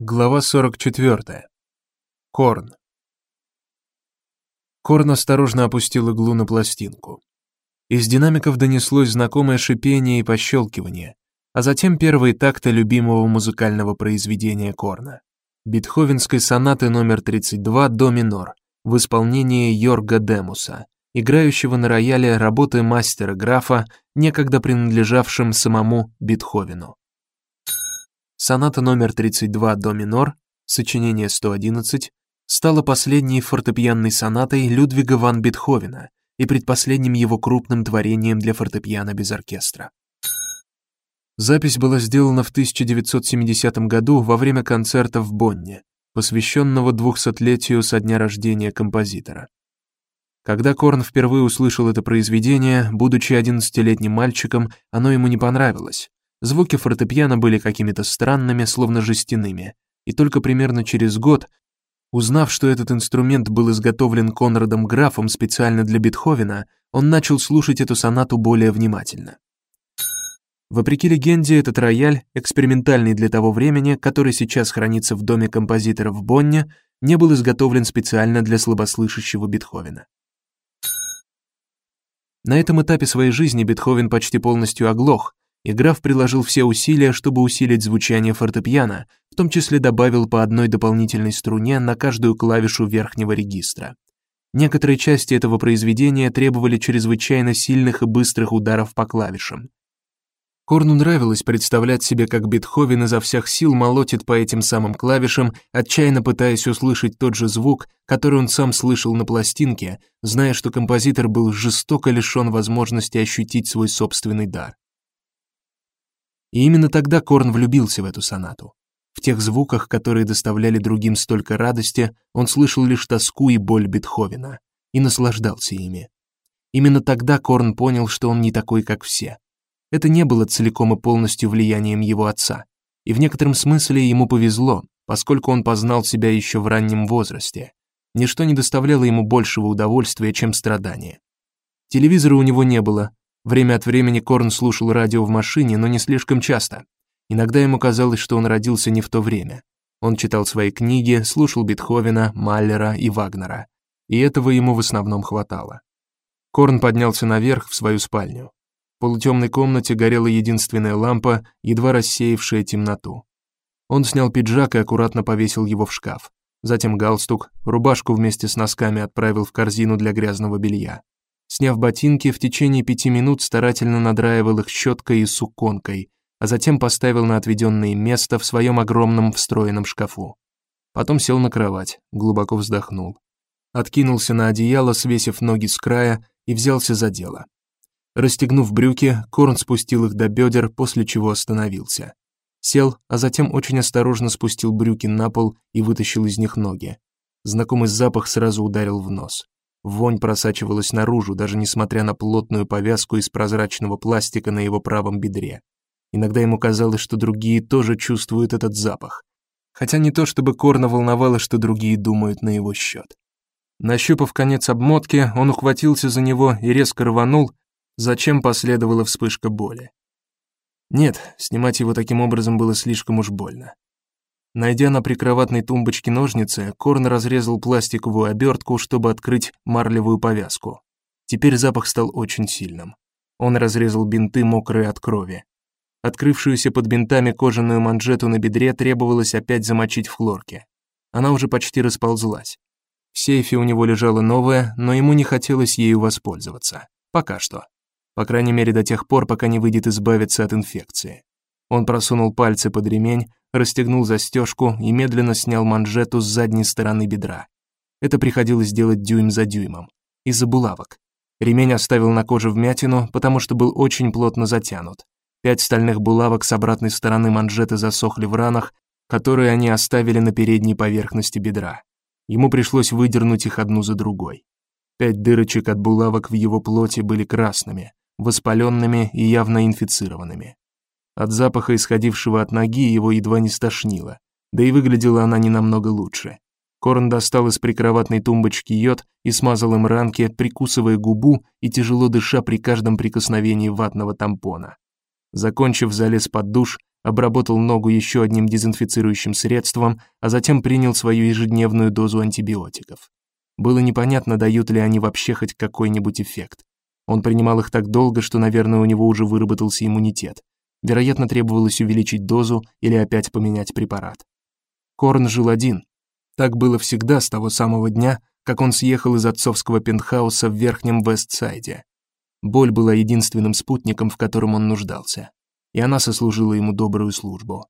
Глава 44. Корн. Корн осторожно опустил иглу на пластинку. Из динамиков донеслось знакомое шипение и пощелкивание, а затем первые такты любимого музыкального произведения Корна. Бетховенской сонаты номер 32 до минор в исполнении Йорга Демуса, играющего на рояле работы мастера графа, некогда принадлежавшим самому Бетховену. Соната номер 32 до минор, сочинение 111, стала последней фортепианной сонатой Людвига ван Бетховена и предпоследним его крупным творением для фортепиано без оркестра. Запись была сделана в 1970 году во время концерта в Бонне, посвященного двухсотлетию со дня рождения композитора. Когда Корн впервые услышал это произведение, будучи одиннадцатилетним мальчиком, оно ему не понравилось. Звуки фортепиано были какими-то странными, словно жестяными, и только примерно через год, узнав, что этот инструмент был изготовлен Конрадом Графом специально для Бетховена, он начал слушать эту сонату более внимательно. Вопреки легенде, этот рояль, экспериментальный для того времени, который сейчас хранится в доме композитора в Бонне, не был изготовлен специально для слабослышащего Бетховена. На этом этапе своей жизни Бетховен почти полностью оглох, и граф приложил все усилия, чтобы усилить звучание фортепиано, в том числе добавил по одной дополнительной струне на каждую клавишу верхнего регистра. Некоторые части этого произведения требовали чрезвычайно сильных и быстрых ударов по клавишам. Корну нравилось представлять себе, как Бетховен изо всех сил молотит по этим самым клавишам, отчаянно пытаясь услышать тот же звук, который он сам слышал на пластинке, зная, что композитор был жестоко лишен возможности ощутить свой собственный дар. И именно тогда Корн влюбился в эту сонату. В тех звуках, которые доставляли другим столько радости, он слышал лишь тоску и боль Бетховена и наслаждался ими. Именно тогда Корн понял, что он не такой, как все. Это не было целиком и полностью влиянием его отца, и в некотором смысле ему повезло, поскольку он познал себя еще в раннем возрасте. Ничто не доставляло ему большего удовольствия, чем страдания. Телевизора у него не было, Время от времени Корн слушал радио в машине, но не слишком часто. Иногда ему казалось, что он родился не в то время. Он читал свои книги, слушал Бетховена, Маллера и Вагнера, и этого ему в основном хватало. Корн поднялся наверх в свою спальню. В полутемной комнате горела единственная лампа, едва рассеявшая темноту. Он снял пиджак и аккуратно повесил его в шкаф. Затем галстук, рубашку вместе с носками отправил в корзину для грязного белья. Сняв ботинки, в течение пяти минут старательно надраивал их щеткой и суконкой, а затем поставил на отведенное место в своем огромном встроенном шкафу. Потом сел на кровать, глубоко вздохнул. Откинулся на одеяло, свесив ноги с края, и взялся за дело. Расстегнув брюки, Корн спустил их до бедер, после чего остановился. Сел, а затем очень осторожно спустил брюки на пол и вытащил из них ноги. Знакомый запах сразу ударил в нос. Вонь просачивалась наружу, даже несмотря на плотную повязку из прозрачного пластика на его правом бедре. Иногда ему казалось, что другие тоже чувствуют этот запах. Хотя не то чтобы Корна волновало, что другие думают на его счет. Нащупав конец обмотки, он ухватился за него и резко рванул, зачем последовала вспышка боли. Нет, снимать его таким образом было слишком уж больно. Найдя на прикроватной тумбочке ножницы, Корн разрезал пластиковую обертку, чтобы открыть марлевую повязку. Теперь запах стал очень сильным. Он разрезал бинты, мокрые от крови. Открывшуюся под бинтами кожаную манжету на бедре требовалось опять замочить в хлорке. Она уже почти расползлась. В сейфе у него лежала новая, но ему не хотелось ею воспользоваться. Пока что. По крайней мере, до тех пор, пока не выйдет избавиться от инфекции. Он просунул пальцы под ремень, расстегнул застежку и медленно снял манжету с задней стороны бедра. Это приходилось делать дюйм за дюймом. Из-за булавок. Ремень оставил на коже вмятину, потому что был очень плотно затянут. Пять стальных булавок с обратной стороны манжеты засохли в ранах, которые они оставили на передней поверхности бедра. Ему пришлось выдернуть их одну за другой. Пять дырочек от булавок в его плоти были красными, воспаленными и явно инфицированными. От запаха, исходившего от ноги, его едва не стошнило. Да и выглядела она не намного лучше. Корн достал из прикроватной тумбочки йод и смазал им ранки, прикусывая губу и тяжело дыша при каждом прикосновении ватного тампона. Закончив, залез под душ, обработал ногу еще одним дезинфицирующим средством, а затем принял свою ежедневную дозу антибиотиков. Было непонятно, дают ли они вообще хоть какой-нибудь эффект. Он принимал их так долго, что, наверное, у него уже выработался иммунитет. Вероятно, требовалось увеличить дозу или опять поменять препарат. Корн жил один. Так было всегда с того самого дня, как он съехал из отцовского пентхауса в Верхнем Вестсайде. Боль была единственным спутником, в котором он нуждался, и она сослужила ему добрую службу.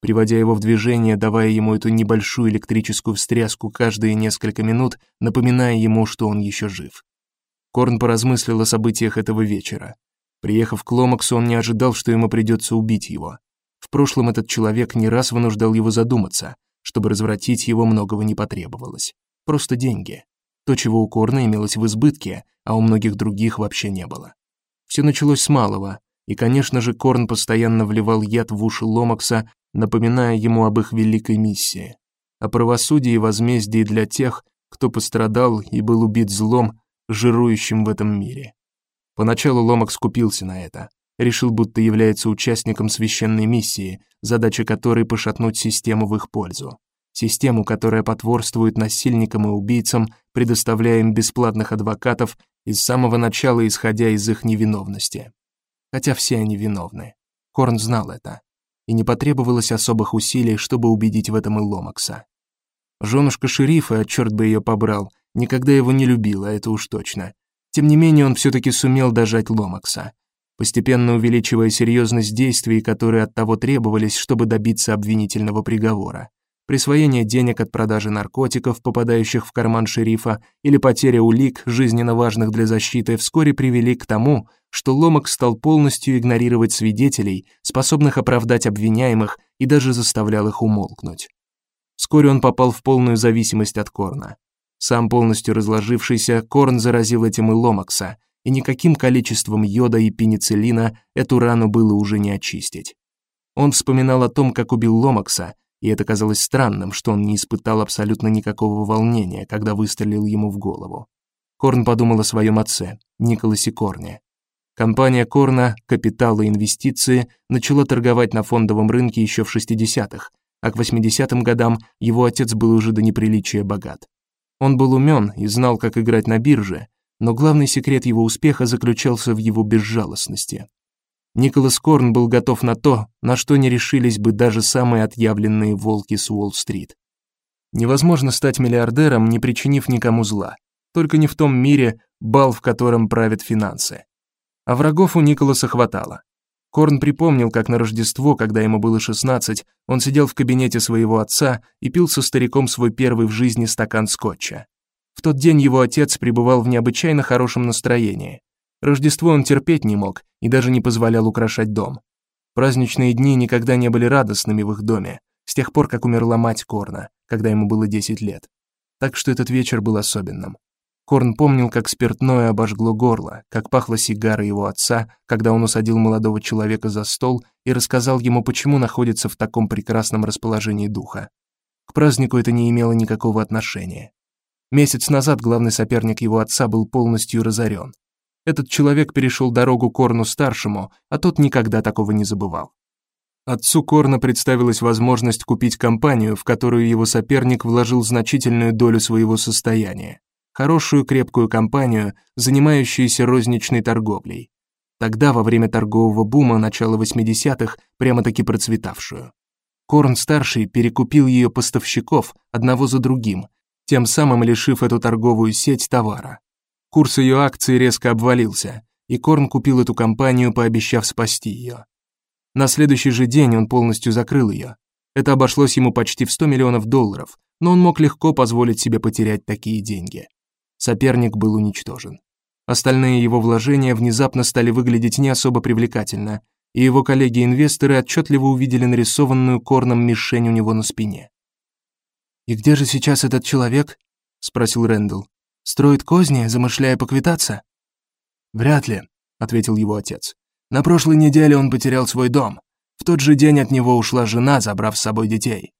Приводя его в движение, давая ему эту небольшую электрическую встряску каждые несколько минут, напоминая ему, что он еще жив. Корн поразмыслил о событиях этого вечера. Приехав к Ломаксу, он не ожидал, что ему придется убить его. В прошлом этот человек не раз вынуждал его задуматься. Чтобы развратить его, многого не потребовалось. Просто деньги. То, чего у Корна имелось в избытке, а у многих других вообще не было. Все началось с малого, и, конечно же, Корн постоянно вливал яд в уши Ломакса, напоминая ему об их великой миссии, о правосудии и возмездии для тех, кто пострадал и был убит злом, жирующим в этом мире. Поначалу Ломакс купился на это, решил, будто является участником священной миссии, задача которой пошатнуть систему в их пользу систему, которая потворствует насильникам и убийцам, предоставляя им бесплатных адвокатов и с самого начала исходя из их невиновности. Хотя все они виновны. Хорн знал это, и не потребовалось особых усилий, чтобы убедить в этом и Ломакса. Женушка шерифа, черт бы ее побрал, никогда его не любила, это уж точно. Тем не менее, он все таки сумел дожать Ломакса, постепенно увеличивая серьезность действий, которые от того требовались, чтобы добиться обвинительного приговора присвоение денег от продажи наркотиков, попадающих в карман шерифа, или потеря улик, жизненно важных для защиты, вскоре привели к тому, что Ломак стал полностью игнорировать свидетелей, способных оправдать обвиняемых, и даже заставлял их умолкнуть. Вскоре он попал в полную зависимость от Корна. Сам полностью разложившийся, Корн заразил этим и Ломакса, и никаким количеством йода и пенициллина эту рану было уже не очистить. Он вспоминал о том, как убил Ломакса, и это казалось странным, что он не испытал абсолютно никакого волнения, когда выстрелил ему в голову. Корн подумал о своем отце, Николасе Корне. Компания Корна «Капитал и инвестиции» начала торговать на фондовом рынке еще в 60-х, а к 80-м годам его отец был уже до неприличия богат. Он был умен и знал, как играть на бирже, но главный секрет его успеха заключался в его безжалостности. Николас Корн был готов на то, на что не решились бы даже самые отъявленные волки с Уолл-стрит. Невозможно стать миллиардером, не причинив никому зла. Только не в том мире, бал в котором правят финансы. А врагов у Николаса хватало. Корн припомнил, как на Рождество, когда ему было 16, он сидел в кабинете своего отца и пил со стариком свой первый в жизни стакан скотча. В тот день его отец пребывал в необычайно хорошем настроении. Рождество он терпеть не мог и даже не позволял украшать дом. Праздничные дни никогда не были радостными в их доме, с тех пор, как умерла мать Корна, когда ему было 10 лет. Так что этот вечер был особенным. Корн помнил, как спиртное обожгло горло, как пахло сигарой его отца, когда он усадил молодого человека за стол и рассказал ему, почему находится в таком прекрасном расположении духа. К празднику это не имело никакого отношения. Месяц назад главный соперник его отца был полностью разорен. Этот человек перешел дорогу Корну старшему, а тот никогда такого не забывал. Отцу Корна представилась возможность купить компанию, в которую его соперник вложил значительную долю своего состояния. Хорошую крепкую компанию, занимающуюся розничной торговлей. Тогда, во время торгового бума начала 80-х, прямо-таки процветавшую. Корн-старший перекупил ее поставщиков одного за другим, тем самым лишив эту торговую сеть товара. Курс ее акций резко обвалился, и Корн купил эту компанию, пообещав спасти ее. На следующий же день он полностью закрыл ее. Это обошлось ему почти в 100 миллионов долларов, но он мог легко позволить себе потерять такие деньги. Соперник был уничтожен. Остальные его вложения внезапно стали выглядеть не особо привлекательно, и его коллеги-инвесторы отчетливо увидели нарисованную Корном мишень у него на спине. «И где же сейчас этот человек?» — спросил Рэндалл. Строит козни, замышляя поквитаться? Вряд ли, ответил его отец. На прошлой неделе он потерял свой дом. В тот же день от него ушла жена, забрав с собой детей.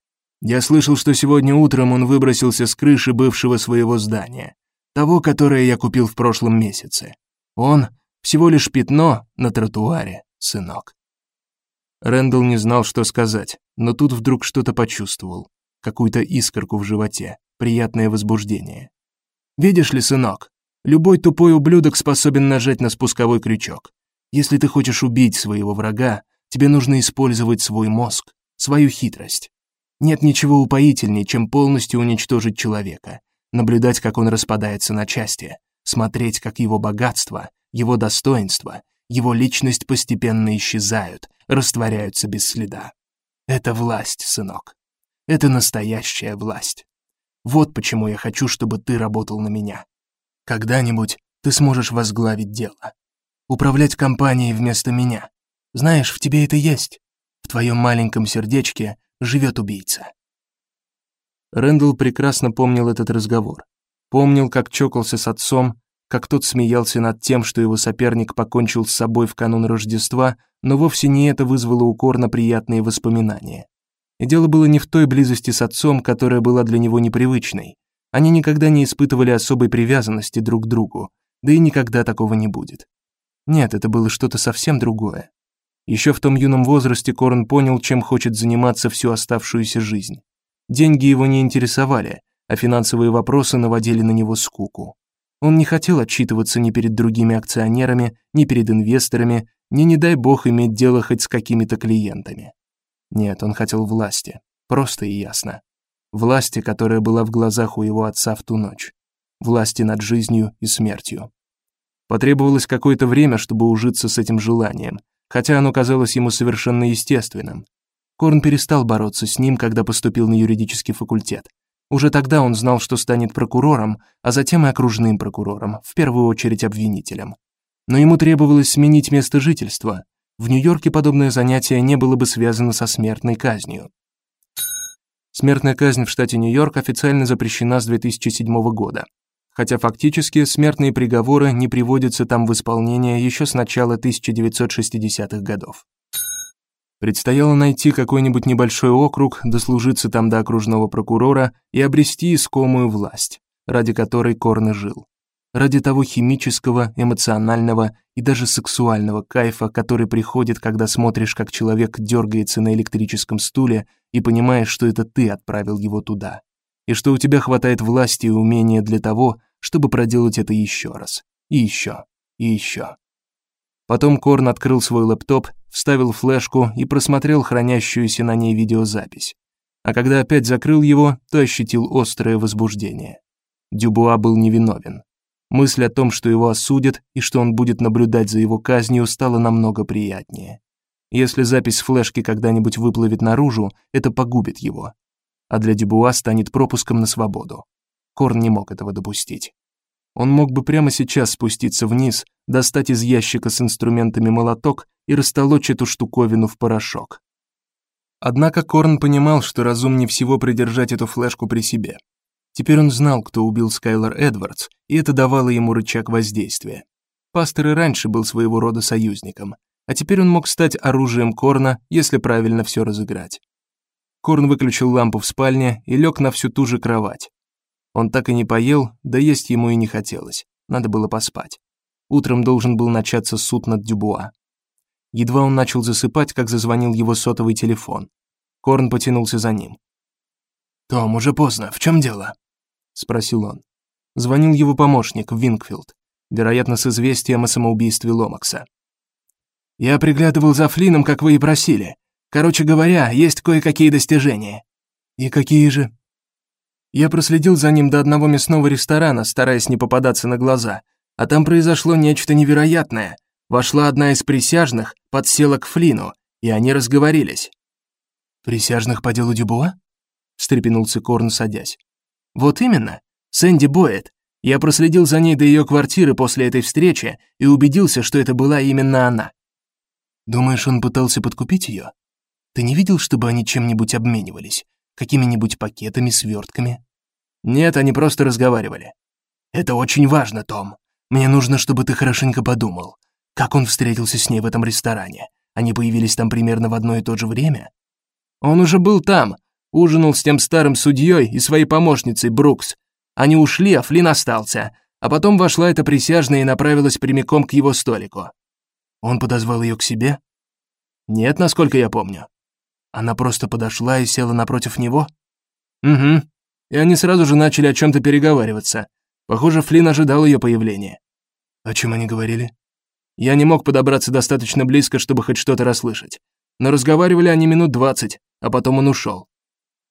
Я слышал, что сегодня утром он выбросился с крыши бывшего своего здания, того, которое я купил в прошлом месяце. Он всего лишь пятно на тротуаре, сынок. Рэндалл не знал, что сказать, но тут вдруг что-то почувствовал, какую-то искорку в животе, приятное возбуждение. Видишь ли, сынок, любой тупой ублюдок способен нажать на спусковой крючок. Если ты хочешь убить своего врага, тебе нужно использовать свой мозг, свою хитрость. Нет ничего упоительнее, чем полностью уничтожить человека, наблюдать, как он распадается на части, смотреть, как его богатство, его достоинство, его личность постепенно исчезают, растворяются без следа. Это власть, сынок. Это настоящая власть. Вот почему я хочу, чтобы ты работал на меня. Когда-нибудь ты сможешь возглавить дело. Управлять компанией вместо меня. Знаешь, в тебе это есть. В твоем маленьком сердечке живет убийца. Рэндалл прекрасно помнил этот разговор. Помнил, как чокался с отцом, как тот смеялся над тем, что его соперник покончил с собой в канун Рождества, но вовсе не это вызвало укор на приятные воспоминания. И дело было не в той близости с отцом, которая была для него непривычной. Они никогда не испытывали особой привязанности друг к другу, да и никогда такого не будет. Нет, это было что-то совсем другое. Еще в том юном возрасте Корн понял, чем хочет заниматься всю оставшуюся жизнь. Деньги его не интересовали, а финансовые вопросы наводили на него скуку. Он не хотел отчитываться ни перед другими акционерами, ни перед инвесторами, ни, не дай бог, иметь дело хоть с какими-то клиентами. Нет, он хотел власти, просто и ясно. Власти, которая была в глазах у его отца в ту ночь. Власти над жизнью и смертью. Потребовалось какое-то время, чтобы ужиться с этим желанием, хотя оно казалось ему совершенно естественным. Корн перестал бороться с ним, когда поступил на юридический факультет. Уже тогда он знал, что станет прокурором, а затем и окружным прокурором, в первую очередь обвинителем. Но ему требовалось сменить место жительства. В Нью-Йорке подобное занятие не было бы связано со смертной казнью. Смертная казнь в штате Нью-Йорк официально запрещена с 2007 года, хотя фактически смертные приговоры не приводятся там в исполнение еще с начала 1960-х годов. Предстояло найти какой-нибудь небольшой округ, дослужиться там до окружного прокурора и обрести искомую власть, ради которой Корн жил. Ради того химического, эмоционального и даже сексуального кайфа, который приходит, когда смотришь, как человек дергается на электрическом стуле и понимаешь, что это ты отправил его туда, и что у тебя хватает власти и умения для того, чтобы проделать это еще раз, и еще, и еще. Потом Корн открыл свой лэптоп, вставил флешку и просмотрел хранящуюся на ней видеозапись. А когда опять закрыл его, то ощутил острое возбуждение. Дюбуа был невиновен. Мысль о том, что его осудят и что он будет наблюдать за его казнью, стала намного приятнее. Если запись флешки когда-нибудь выплывет наружу, это погубит его. А для Дюбуа станет пропуском на свободу. Корн не мог этого допустить. Он мог бы прямо сейчас спуститься вниз, достать из ящика с инструментами молоток и растолочь эту штуковину в порошок. Однако Корн понимал, что разумнее всего придержать эту флешку при себе. Теперь он знал, кто убил Скайлер Эдвардс, и это давало ему рычаг воздействия. Пастор и раньше был своего рода союзником, а теперь он мог стать оружием Корна, если правильно все разыграть. Корн выключил лампу в спальне и лег на всю ту же кровать. Он так и не поел, да есть ему и не хотелось. Надо было поспать. Утром должен был начаться суд над Дюбуа. Едва он начал засыпать, как зазвонил его сотовый телефон. Корн потянулся за ним. «Том, уже поздно. В чем дело?» — спросил он. Звонил его помощник, Винкфилд, вероятно, с известием о самоубийстве Ломакса. «Я приглядывал за Флином, как вы и просили. Короче говоря, есть кое-какие достижения». «И какие же?» Я проследил за ним до одного мясного ресторана, стараясь не попадаться на глаза, а там произошло нечто невероятное. Вошла одна из присяжных, подсела к Флину, и они разговорились. «Присяжных по делу Дюбуа?» — встрепенулся Корн, садясь. «Вот именно. Сэнди Боэт. Я проследил за ней до ее квартиры после этой встречи и убедился, что это была именно она». «Думаешь, он пытался подкупить ее? Ты не видел, чтобы они чем-нибудь обменивались? Какими-нибудь пакетами, свертками? Нет, они просто разговаривали. Это очень важно, Том. Мне нужно, чтобы ты хорошенько подумал. Как он встретился с ней в этом ресторане? Они появились там примерно в одно и то же время? Он уже был там, ужинал с тем старым судьей и своей помощницей Брукс. Они ушли, а Флин остался. А потом вошла эта присяжная и направилась прямиком к его столику. Он подозвал ее к себе? Нет, насколько я помню. Она просто подошла и села напротив него? Угу. И они сразу же начали о чем то переговариваться. Похоже, Флинн ожидал ее появления. О чем они говорили? Я не мог подобраться достаточно близко, чтобы хоть что-то расслышать. Но разговаривали они минут двадцать, а потом он ушел.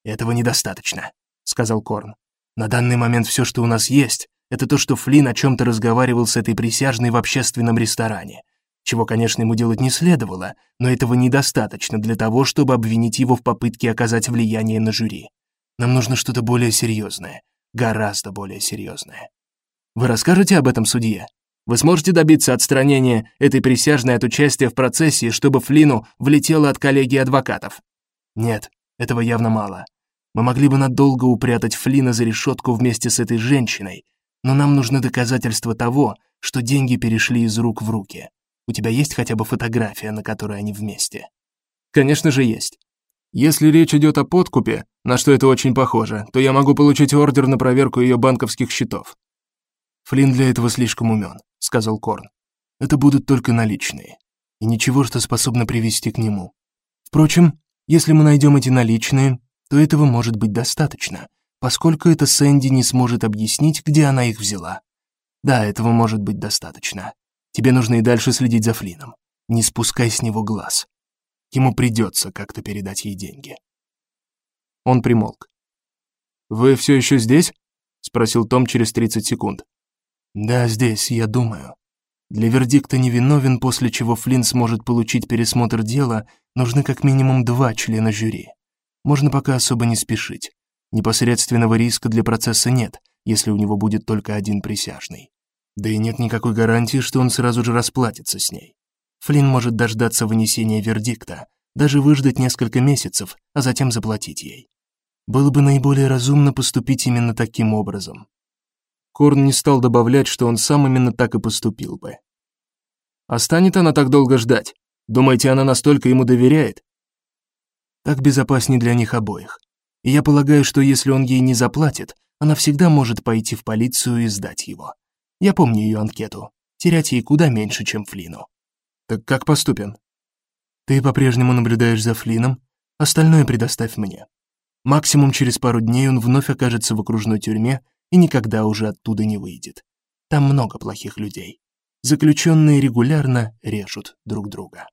Этого недостаточно, сказал Корн. На данный момент все, что у нас есть, это то, что Флинн о чем то разговаривал с этой присяжной в общественном ресторане. Чего, конечно, ему делать не следовало, но этого недостаточно для того, чтобы обвинить его в попытке оказать влияние на жюри. Нам нужно что-то более серьезное, гораздо более серьезное. Вы расскажете об этом судье? Вы сможете добиться отстранения этой присяжной от участия в процессе, чтобы Флину влетело от коллегии адвокатов? Нет, этого явно мало. Мы могли бы надолго упрятать Флина за решетку вместе с этой женщиной, но нам нужны доказательства того, что деньги перешли из рук в руки. У тебя есть хотя бы фотография, на которой они вместе? Конечно же есть. Если речь идет о подкупе, на что это очень похоже, то я могу получить ордер на проверку ее банковских счетов. Флинн для этого слишком умен, сказал Корн. Это будут только наличные и ничего, что способно привести к нему. Впрочем, если мы найдем эти наличные, то этого может быть достаточно, поскольку это Сэнди не сможет объяснить, где она их взяла. Да, этого может быть достаточно. Тебе нужно и дальше следить за Флином. Не спускай с него глаз. Ему придется как-то передать ей деньги. Он примолк. Вы все еще здесь? спросил Том через 30 секунд. Да, здесь, я думаю. Для вердикта невиновен, после чего Флинн сможет получить пересмотр дела, нужны как минимум два члена жюри. Можно пока особо не спешить. Непосредственного риска для процесса нет, если у него будет только один присяжный. Да и нет никакой гарантии, что он сразу же расплатится с ней. Флинн может дождаться вынесения вердикта, даже выждать несколько месяцев, а затем заплатить ей. Было бы наиболее разумно поступить именно таким образом. Корн не стал добавлять, что он сам именно так и поступил бы. А станет она так долго ждать? Думаете, она настолько ему доверяет? Так безопаснее для них обоих. И я полагаю, что если он ей не заплатит, она всегда может пойти в полицию и сдать его. Я помню ее анкету. Терять ей куда меньше, чем Флину. Так как поступим? Ты по-прежнему наблюдаешь за Флином, остальное предоставь мне. Максимум через пару дней он вновь окажется в окружной тюрьме и никогда уже оттуда не выйдет. Там много плохих людей. Заключенные регулярно режут друг друга.